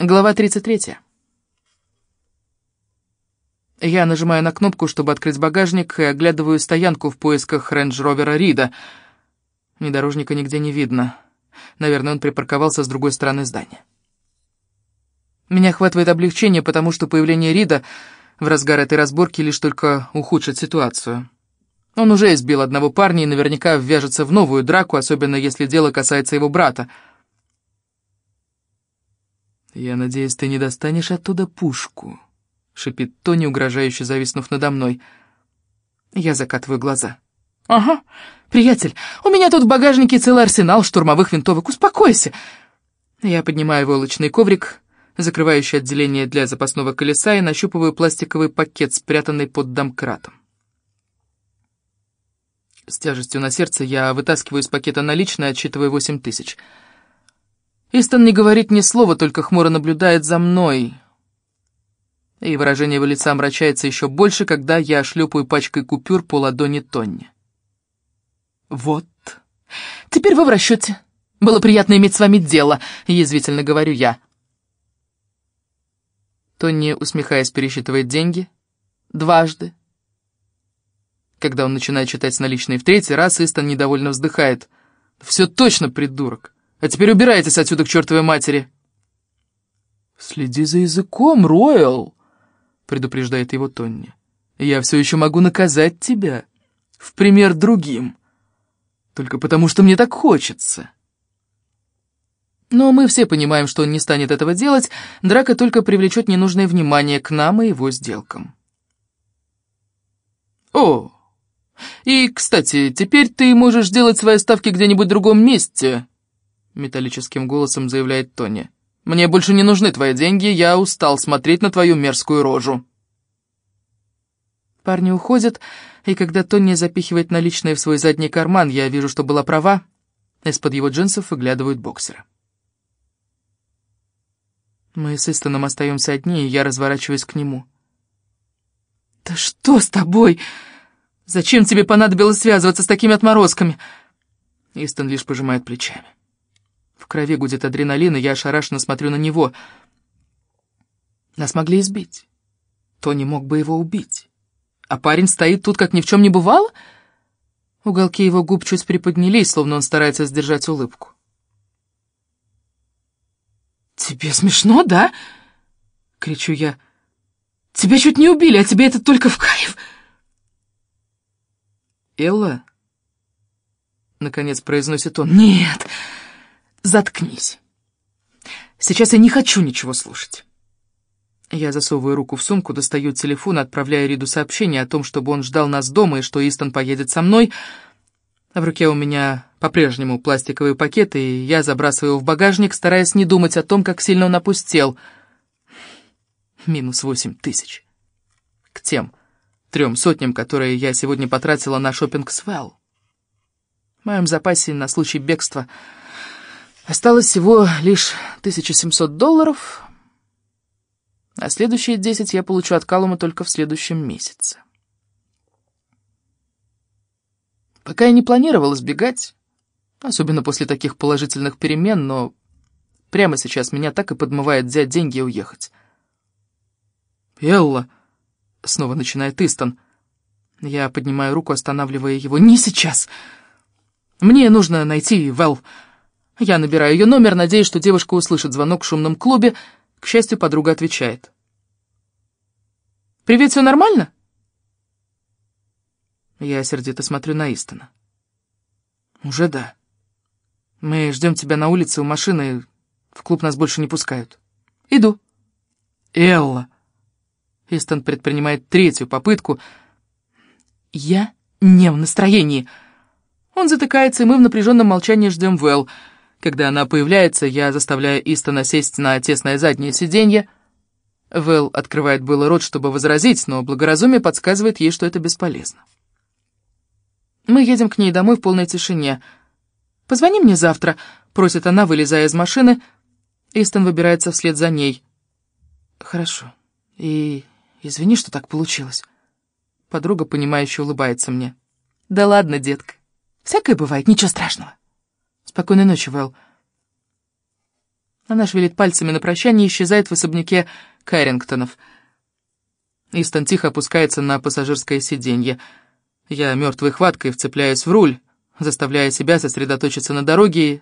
Глава 33. Я нажимаю на кнопку, чтобы открыть багажник, и оглядываю стоянку в поисках рейндж-ровера Рида. Внедорожника нигде не видно. Наверное, он припарковался с другой стороны здания. Меня охватывает облегчение, потому что появление Рида в разгар этой разборки лишь только ухудшит ситуацию. Он уже избил одного парня и наверняка ввяжется в новую драку, особенно если дело касается его брата — «Я надеюсь, ты не достанешь оттуда пушку», — шипит Тони, угрожающе зависнув надо мной. Я закатываю глаза. «Ага, приятель, у меня тут в багажнике целый арсенал штурмовых винтовок, успокойся!» Я поднимаю войлочный коврик, закрывающий отделение для запасного колеса, и нащупываю пластиковый пакет, спрятанный под домкратом. С тяжестью на сердце я вытаскиваю из пакета наличные, отсчитывая восемь тысяч — Истон не говорит ни слова, только хмуро наблюдает за мной. И выражение его лица омрачается еще больше, когда я шлепаю пачкой купюр по ладони Тонни. «Вот. Теперь вы в расчете. Было приятно иметь с вами дело», — язвительно говорю я. Тонни, усмехаясь, пересчитывает деньги. Дважды. Когда он начинает читать наличные в третий раз, Истон недовольно вздыхает. «Все точно, придурок. А теперь убирайтесь отсюда к чертовой матери!» «Следи за языком, Ройл!» — предупреждает его Тонни. «Я все еще могу наказать тебя, в пример другим, только потому что мне так хочется». Но мы все понимаем, что он не станет этого делать, драка только привлечет ненужное внимание к нам и его сделкам. «О, и, кстати, теперь ты можешь делать свои ставки где-нибудь в другом месте», металлическим голосом заявляет Тони. «Мне больше не нужны твои деньги, я устал смотреть на твою мерзкую рожу». Парни уходят, и когда Тони запихивает наличные в свой задний карман, я вижу, что была права. Из-под его джинсов выглядывают боксеры. Мы с Истоном остаемся одни, и я разворачиваюсь к нему. «Да что с тобой? Зачем тебе понадобилось связываться с такими отморозками?» Истон лишь пожимает плечами. Крови гудит адреналин, и я ошарашенно смотрю на него. Нас могли избить. Тони мог бы его убить. А парень стоит тут, как ни в чем не бывало? Уголки его губ чуть приподнялись, словно он старается сдержать улыбку. «Тебе смешно, да?» — кричу я. «Тебя чуть не убили, а тебе это только в кайф!» «Элла?» — наконец произносит он. «Нет!» Заткнись. Сейчас я не хочу ничего слушать. Я засовываю руку в сумку, достаю телефон, отправляю Риду сообщение о том, чтобы он ждал нас дома и что Истон поедет со мной. В руке у меня по-прежнему пластиковый пакет, и я забрасываю его в багажник, стараясь не думать о том, как сильно он опустел. Минус восемь тысяч. К тем трем сотням, которые я сегодня потратила на шопинг Свелл. В моем запасе на случай бегства Осталось всего лишь 1700 долларов, а следующие 10 я получу от Калума только в следующем месяце. Пока я не планировал избегать, особенно после таких положительных перемен, но прямо сейчас меня так и подмывает взять деньги и уехать. «Элла!» — снова начинает Истон. Я поднимаю руку, останавливая его. «Не сейчас! Мне нужно найти Вэл!» Я набираю ее номер, надеясь, что девушка услышит звонок в шумном клубе. К счастью, подруга отвечает. «Привет, все нормально?» Я сердито смотрю на Истона. «Уже да. Мы ждем тебя на улице у машины, в клуб нас больше не пускают. Иду». «Элла!» Истон предпринимает третью попытку. «Я не в настроении». Он затыкается, и мы в напряженном молчании ждем Вэл. Когда она появляется, я заставляю Истона сесть на тесное заднее сиденье. Вэл открывает было рот, чтобы возразить, но благоразумие подсказывает ей, что это бесполезно. Мы едем к ней домой в полной тишине. «Позвони мне завтра», — просит она, вылезая из машины. Истон выбирается вслед за ней. «Хорошо. И извини, что так получилось». Подруга, понимающе улыбается мне. «Да ладно, детка. Всякое бывает, ничего страшного». «Спокойной ночи, Вэл». Она шевелит пальцами на прощание и исчезает в особняке Кэрингтонов. Истон тихо опускается на пассажирское сиденье. Я мертвой хваткой вцепляюсь в руль, заставляя себя сосредоточиться на дороге,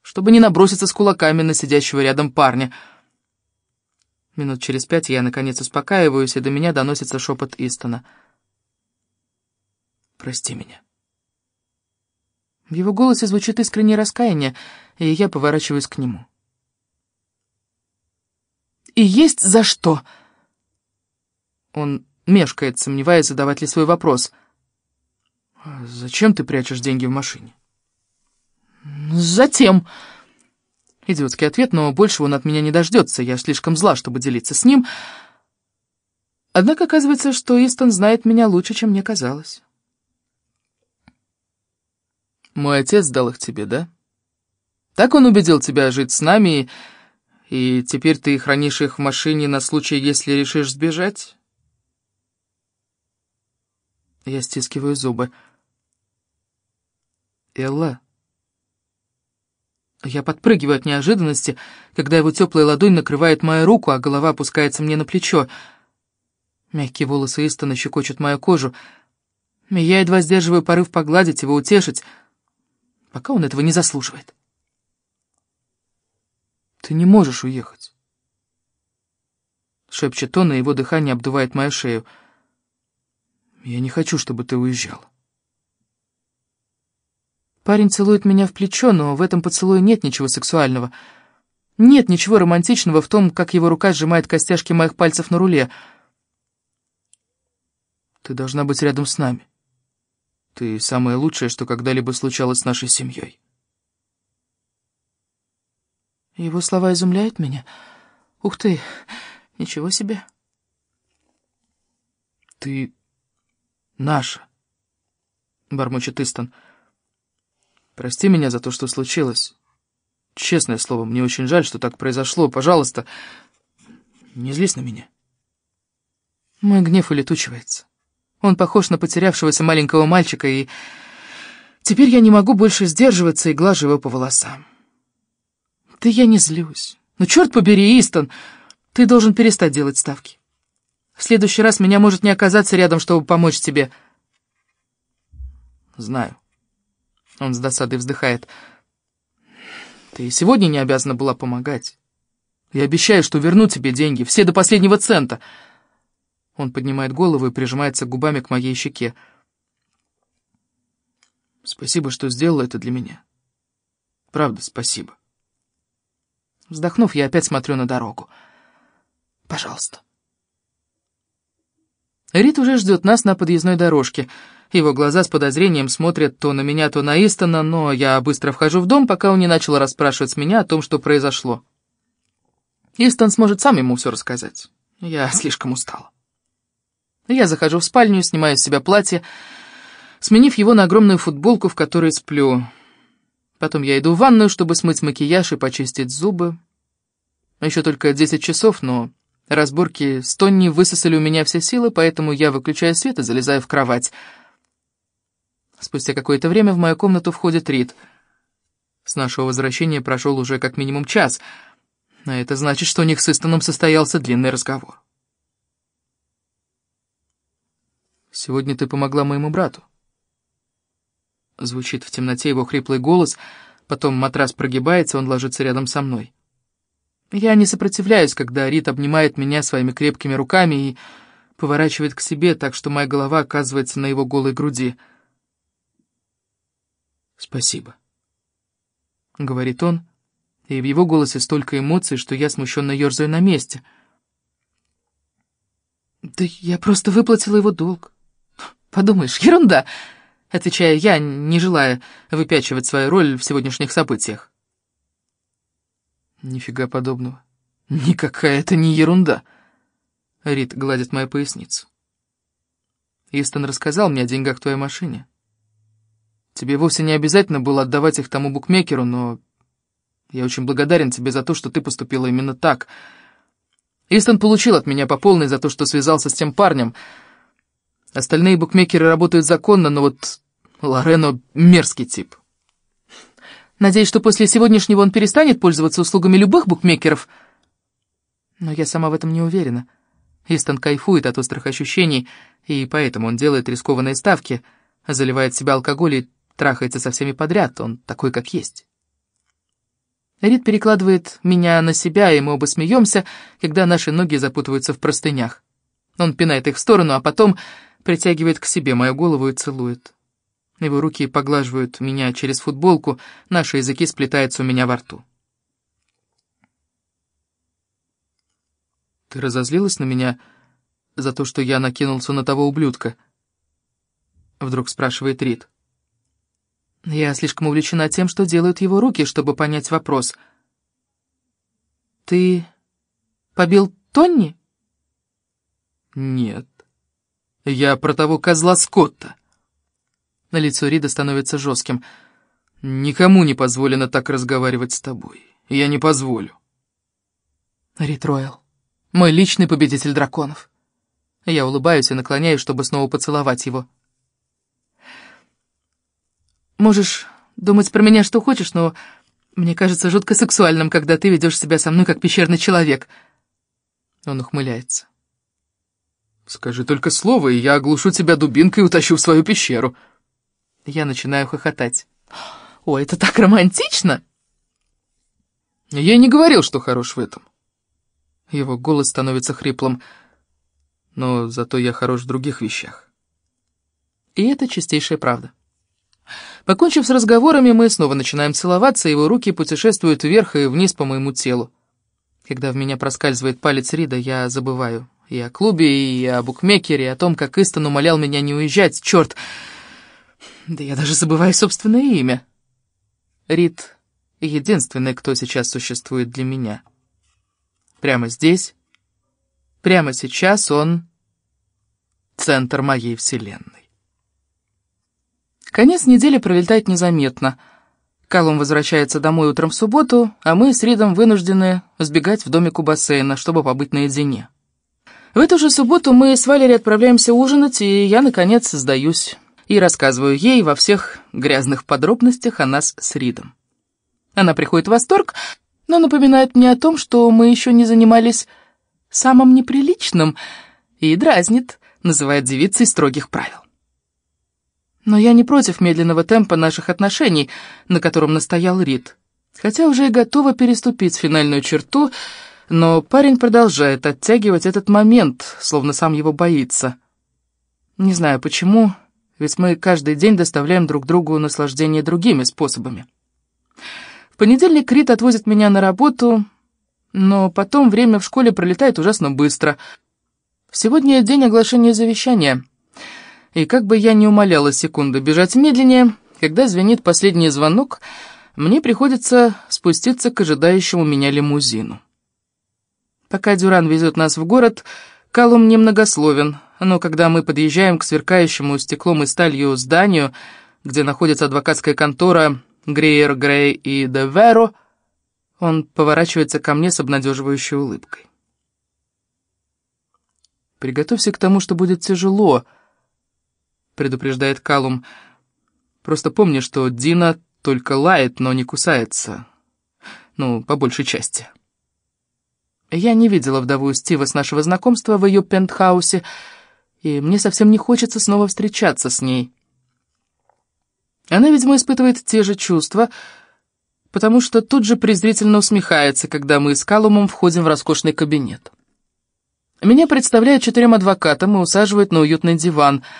чтобы не наброситься с кулаками на сидящего рядом парня. Минут через пять я, наконец, успокаиваюсь, и до меня доносится шепот Истона. «Прости меня». В его голосе звучит искреннее раскаяние, и я поворачиваюсь к нему. «И есть за что!» Он мешкает, сомневаясь, задавать ли свой вопрос. «Зачем ты прячешь деньги в машине?» «Затем...» Идиотский ответ, но больше он от меня не дождется, я слишком зла, чтобы делиться с ним. Однако оказывается, что Истон знает меня лучше, чем мне казалось. «Мой отец дал их тебе, да? Так он убедил тебя жить с нами, и, теперь ты хранишь их в машине на случай, если решишь сбежать?» Я стискиваю зубы. «Элла...» Я подпрыгиваю от неожиданности, когда его теплая ладонь накрывает мою руку, а голова опускается мне на плечо. Мягкие волосы Истона щекочут мою кожу. Я едва сдерживаю порыв погладить его, утешить, пока он этого не заслуживает. «Ты не можешь уехать», — шепчет он, и его дыхание обдувает мою шею. «Я не хочу, чтобы ты уезжала». Парень целует меня в плечо, но в этом поцелуе нет ничего сексуального. Нет ничего романтичного в том, как его рука сжимает костяшки моих пальцев на руле. Ты должна быть рядом с нами. Ты самое лучшее, что когда-либо случалось с нашей семьей. Его слова изумляют меня. Ух ты, ничего себе. Ты наша, бормочет Истон. Прости меня за то, что случилось. Честное слово, мне очень жаль, что так произошло. Пожалуйста, не злись на меня. Мой гнев улетучивается. Он похож на потерявшегося маленького мальчика, и теперь я не могу больше сдерживаться и глажу его по волосам. Да я не злюсь. Ну, черт побери, Истон, ты должен перестать делать ставки. В следующий раз меня может не оказаться рядом, чтобы помочь тебе. Знаю. Он с досадой вздыхает. Ты сегодня не обязана была помогать. Я обещаю, что верну тебе деньги, все до последнего цента. Он поднимает голову и прижимается губами к моей щеке. Спасибо, что сделала это для меня. Правда, спасибо. Вздохнув, я опять смотрю на дорогу. Пожалуйста. Рит уже ждет нас на подъездной дорожке. Его глаза с подозрением смотрят то на меня, то на Истона, но я быстро вхожу в дом, пока он не начал расспрашивать меня о том, что произошло. Истон сможет сам ему все рассказать. Я слишком устала. Я захожу в спальню, снимаю с себя платье, сменив его на огромную футболку, в которой сплю. Потом я иду в ванную, чтобы смыть макияж и почистить зубы. Еще только десять часов, но разборки с Тонни высосали у меня все силы, поэтому я выключаю свет и залезаю в кровать — Спустя какое-то время в мою комнату входит Рид. С нашего возвращения прошел уже как минимум час, а это значит, что у них с Истоном состоялся длинный разговор. «Сегодня ты помогла моему брату». Звучит в темноте его хриплый голос, потом матрас прогибается, он ложится рядом со мной. Я не сопротивляюсь, когда Рид обнимает меня своими крепкими руками и поворачивает к себе, так что моя голова оказывается на его голой груди — «Спасибо», — говорит он, и в его голосе столько эмоций, что я смущенно ерзаю на месте. «Да я просто выплатила его долг. Подумаешь, ерунда!» — отвечаю я, не желая выпячивать свою роль в сегодняшних событиях. «Нифига подобного. Никакая это не ерунда!» Рит гладит мою поясницу. Истон рассказал мне о деньгах в твоей машине. Тебе вовсе не обязательно было отдавать их тому букмекеру, но я очень благодарен тебе за то, что ты поступила именно так. Истон получил от меня по полной за то, что связался с тем парнем. Остальные букмекеры работают законно, но вот Лорено — мерзкий тип. Надеюсь, что после сегодняшнего он перестанет пользоваться услугами любых букмекеров. Но я сама в этом не уверена. Истон кайфует от острых ощущений, и поэтому он делает рискованные ставки, заливает себя алкоголь и трахается со всеми подряд, он такой, как есть. Рид перекладывает меня на себя, и мы оба смеемся, когда наши ноги запутываются в простынях. Он пинает их в сторону, а потом притягивает к себе мою голову и целует. Его руки поглаживают меня через футболку, наши языки сплетаются у меня во рту. «Ты разозлилась на меня за то, что я накинулся на того ублюдка?» Вдруг спрашивает Рид. Я слишком увлечена тем, что делают его руки, чтобы понять вопрос. «Ты побил Тонни?» «Нет. Я про того козла Скотта». На лицо Рида становится жестким. «Никому не позволено так разговаривать с тобой. Я не позволю». Рид Ройл, мой личный победитель драконов. Я улыбаюсь и наклоняюсь, чтобы снова поцеловать его. Можешь думать про меня что хочешь, но мне кажется жутко сексуальным, когда ты ведешь себя со мной как пещерный человек. Он ухмыляется. Скажи только слово, и я оглушу тебя дубинкой и утащу в свою пещеру. Я начинаю хохотать. О, это так романтично! Я не говорил, что хорош в этом. Его голос становится хриплым, но зато я хорош в других вещах. И это чистейшая правда. Покончив с разговорами, мы снова начинаем целоваться, его руки путешествуют вверх и вниз по моему телу. Когда в меня проскальзывает палец Рида, я забываю и о клубе, и о букмекере, и о том, как Истон умолял меня не уезжать. Черт! Да я даже забываю собственное имя. Рид — единственный, кто сейчас существует для меня. Прямо здесь, прямо сейчас он — центр моей вселенной. Конец недели пролетает незаметно. Калум возвращается домой утром в субботу, а мы с Ридом вынуждены сбегать в домик у бассейна, чтобы побыть наедине. В эту же субботу мы с Валери отправляемся ужинать, и я, наконец, сдаюсь и рассказываю ей во всех грязных подробностях о нас с Ридом. Она приходит в восторг, но напоминает мне о том, что мы еще не занимались самым неприличным, и дразнит, называет девицей строгих правил. Но я не против медленного темпа наших отношений, на котором настоял Рид. Хотя уже и готова переступить финальную черту, но парень продолжает оттягивать этот момент, словно сам его боится. Не знаю почему, ведь мы каждый день доставляем друг другу наслаждение другими способами. В понедельник Рид отвозит меня на работу, но потом время в школе пролетает ужасно быстро. Сегодня день оглашения завещания — и как бы я ни умоляла секунду бежать медленнее, когда звенит последний звонок, мне приходится спуститься к ожидающему меня лимузину. Пока Дюран везет нас в город, Калум немногословен, но когда мы подъезжаем к сверкающему стеклом и сталью зданию, где находится адвокатская контора Грейер, Грей и Де Веро, он поворачивается ко мне с обнадеживающей улыбкой. «Приготовься к тому, что будет тяжело», — предупреждает Калум. «Просто помни, что Дина только лает, но не кусается. Ну, по большей части». Я не видела вдову Стива с нашего знакомства в ее пентхаусе, и мне совсем не хочется снова встречаться с ней. Она, видимо, испытывает те же чувства, потому что тут же презрительно усмехается, когда мы с Калумом входим в роскошный кабинет. Меня представляют четырем адвокатам и усаживают на уютный диван —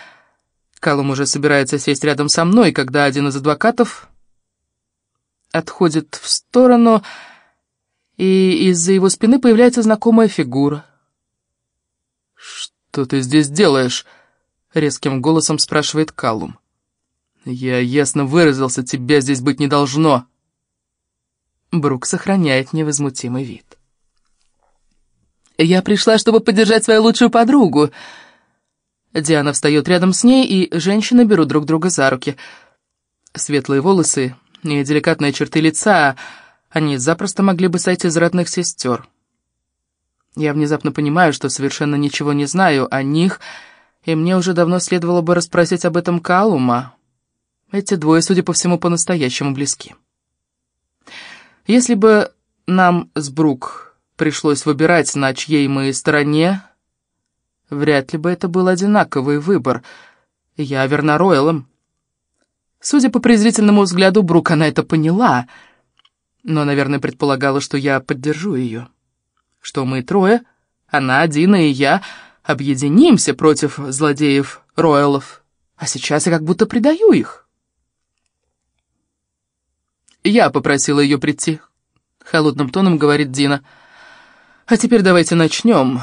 Калум уже собирается сесть рядом со мной, когда один из адвокатов отходит в сторону, и из-за его спины появляется знакомая фигура. «Что ты здесь делаешь?» — резким голосом спрашивает Калум. «Я ясно выразился, тебя здесь быть не должно». Брук сохраняет невозмутимый вид. «Я пришла, чтобы поддержать свою лучшую подругу», Диана встает рядом с ней, и женщины берут друг друга за руки. Светлые волосы и деликатные черты лица, они запросто могли бы сойти из родных сестер. Я внезапно понимаю, что совершенно ничего не знаю о них, и мне уже давно следовало бы расспросить об этом Калума. Эти двое, судя по всему, по-настоящему близки. Если бы нам с Брук пришлось выбирать, на чьей мы стороне, вряд ли бы это был одинаковый выбор. Я верна Ройлам. Судя по презрительному взгляду Брук, она это поняла, но, наверное, предполагала, что я поддержу ее. Что мы трое, она, Дина и я, объединимся против злодеев Ройлов. А сейчас я как будто предаю их. «Я попросила ее прийти», — холодным тоном говорит Дина. «А теперь давайте начнем.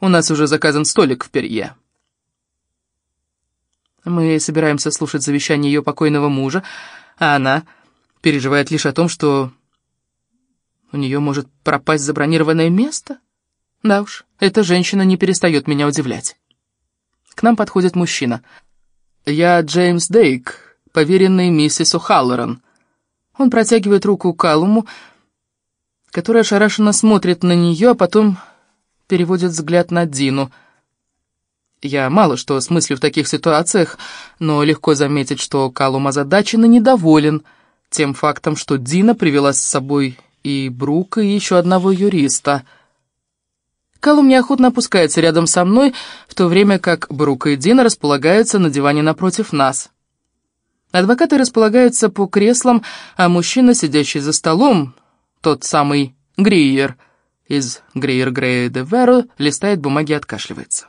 У нас уже заказан столик в Перье». Мы собираемся слушать завещание ее покойного мужа, а она переживает лишь о том, что у нее может пропасть забронированное место. Да уж, эта женщина не перестает меня удивлять. К нам подходит мужчина. «Я Джеймс Дейк, поверенный миссис О'Халлоран», он протягивает руку Калуму, который ошарашенно смотрит на нее, а потом переводит взгляд на Дину. Я мало что смыслю в таких ситуациях, но легко заметить, что Калум озадачен и недоволен тем фактом, что Дина привела с собой и Брука, и еще одного юриста. Калум неохотно опускается рядом со мной, в то время как Брук и Дина располагаются на диване напротив нас. Адвокаты располагаются по креслам, а мужчина, сидящий за столом, тот самый Гриер из Гриер Грея де Веро, листает бумаги и откашливается.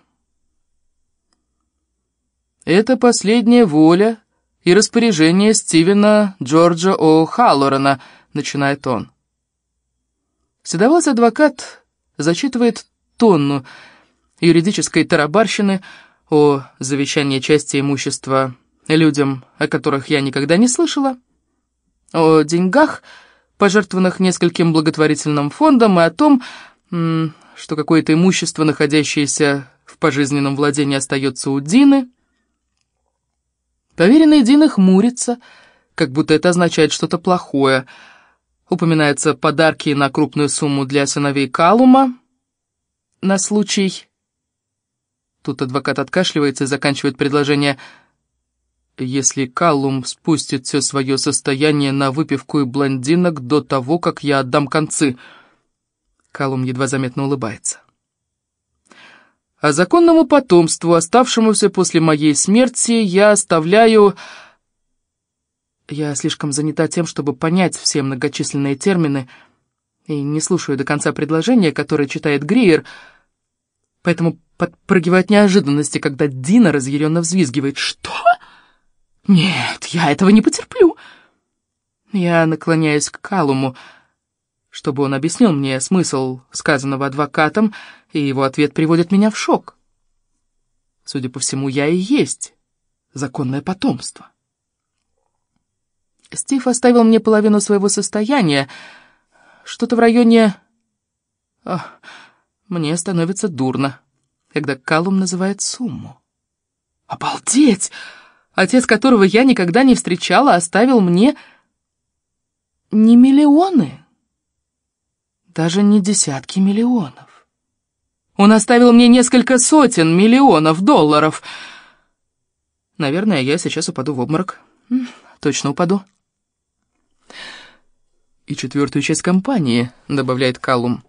Это последняя воля и распоряжение Стивена Джорджа О'Халлорана, начинает он. Седовласый адвокат зачитывает тонну юридической тарабарщины о завещании части имущества людям, о которых я никогда не слышала, о деньгах, пожертвованных нескольким благотворительным фондам, и о том, что какое-то имущество, находящееся в пожизненном владении, остается у Дины. Поверенный Дины хмурится, как будто это означает что-то плохое. Упоминаются подарки на крупную сумму для сыновей Калума на случай... Тут адвокат откашливается и заканчивает предложение если Каллум спустит все свое состояние на выпивку и блондинок до того, как я отдам концы. Каллум едва заметно улыбается. А законному потомству, оставшемуся после моей смерти, я оставляю... Я слишком занята тем, чтобы понять все многочисленные термины, и не слушаю до конца предложения, которое читает Гриер, поэтому подпрыгиваю от неожиданности, когда Дина разъяренно взвизгивает. «Что?» «Нет, я этого не потерплю!» Я наклоняюсь к Калуму, чтобы он объяснил мне смысл сказанного адвокатом, и его ответ приводит меня в шок. Судя по всему, я и есть законное потомство. Стив оставил мне половину своего состояния, что-то в районе... О, мне становится дурно, когда Калум называет сумму. «Обалдеть!» Отец, которого я никогда не встречала, оставил мне не миллионы, даже не десятки миллионов. Он оставил мне несколько сотен миллионов долларов. Наверное, я сейчас упаду в обморок. Точно упаду. И четвертую часть компании, добавляет Калум.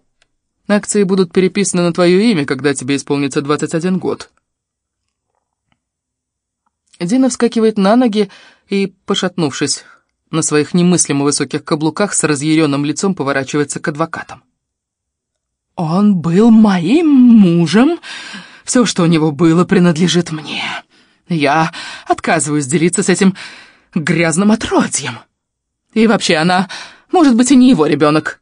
Акции будут переписаны на твое имя, когда тебе исполнится 21 год. Дина вскакивает на ноги и, пошатнувшись на своих немыслимо высоких каблуках, с разъяренным лицом поворачивается к адвокатам. «Он был моим мужем. Все, что у него было, принадлежит мне. Я отказываюсь делиться с этим грязным отродьем. И вообще она, может быть, и не его ребенок».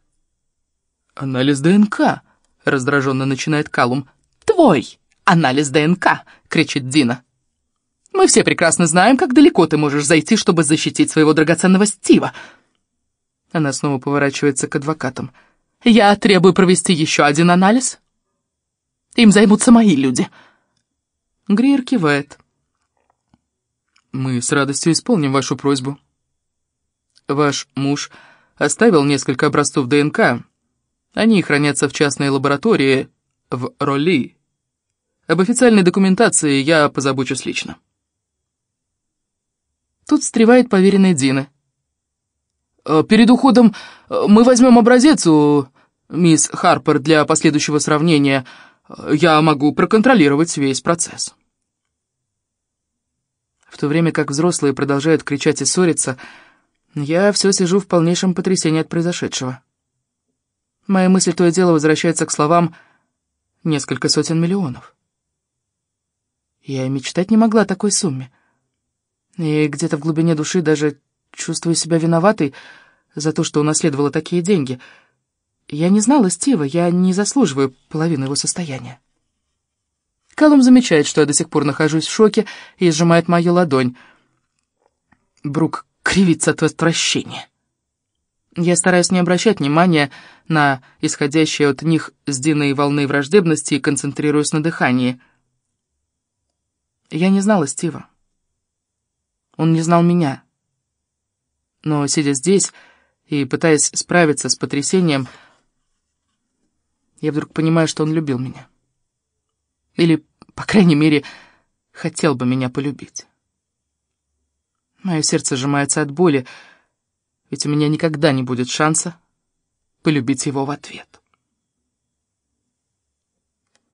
«Анализ ДНК», — раздраженно начинает Калум. «Твой анализ ДНК», — кричит Дина. Мы все прекрасно знаем, как далеко ты можешь зайти, чтобы защитить своего драгоценного Стива. Она снова поворачивается к адвокатам. Я требую провести еще один анализ. Им займутся мои люди. Гриер кивает. Мы с радостью исполним вашу просьбу. Ваш муж оставил несколько образцов ДНК. Они хранятся в частной лаборатории в Ролли. Об официальной документации я позабочусь лично. Тут встревает поверенный Дина. Э, перед уходом э, мы возьмем образец у мисс Харпер для последующего сравнения. Я могу проконтролировать весь процесс. В то время как взрослые продолжают кричать и ссориться, я все сижу в полнейшем потрясении от произошедшего. Мои мысли то и дело возвращаются к словам «несколько сотен миллионов». Я мечтать не могла о такой сумме. И где-то в глубине души даже чувствую себя виноватой за то, что унаследовала такие деньги. Я не знала Стива, я не заслуживаю половину его состояния. Калум замечает, что я до сих пор нахожусь в шоке и сжимает мою ладонь. Брук кривится от отвращения. Я стараюсь не обращать внимания на исходящие от них с Диной волны враждебности и концентрируюсь на дыхании. Я не знала Стива. Он не знал меня. Но, сидя здесь и пытаясь справиться с потрясением, я вдруг понимаю, что он любил меня. Или, по крайней мере, хотел бы меня полюбить. Мое сердце сжимается от боли, ведь у меня никогда не будет шанса полюбить его в ответ.